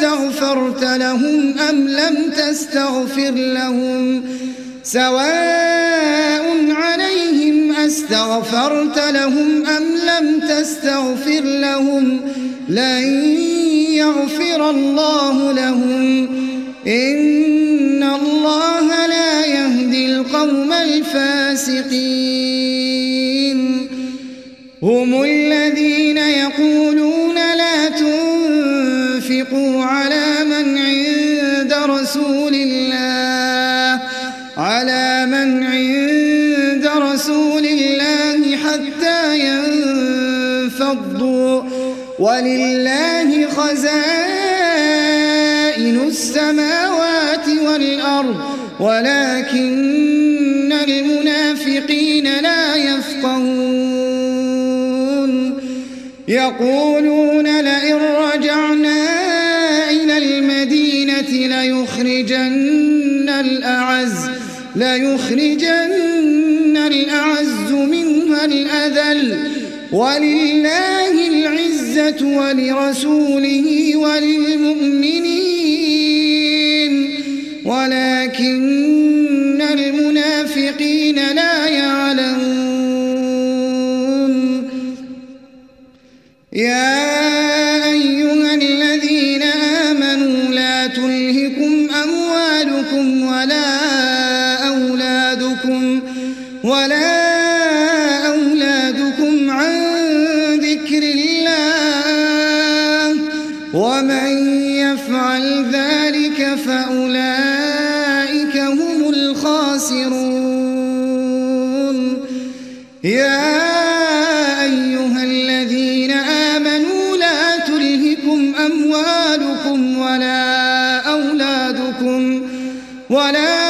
عليهم أستغفرت لهم أم لم تستغفر لهم سواء عليهم أستغفرت لهم أم لم تستغفر لهم لن يغفر الله لهم إن الله لا يهدي القوم الفاسقين هم الذين تنفقوا على من عند رسول الله على من عند رسول الله حتى ينفضوا. ولله خزائن السماوات والأرض ولكن المنافقين لا يفقهون. يقولون لئن رجعنا ليخرجن الأعز ليخرجن الأعز منها الأذل. ولله العزة ولرسوله وللمؤمنين. ولكن المنافقين لا يعلمون. يا ولا أولادكم عن ذكر الله ومن يفعل ذلك فأولئك هم الخاسرون. يا أيها الذين آمنوا لا تلهكم أموالكم ولا أولادكم ولا أولادكم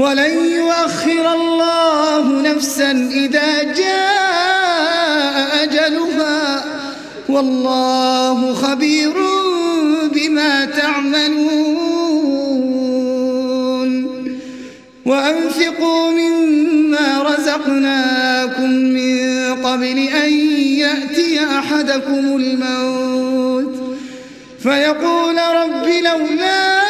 ولن يؤخر الله نفسا إذا جاء أجلها. والله خبير بما تعملون. وأنفقوا مما رزقناكم من قبل أن يأتي أحدكم الموت. فيقول رب لولا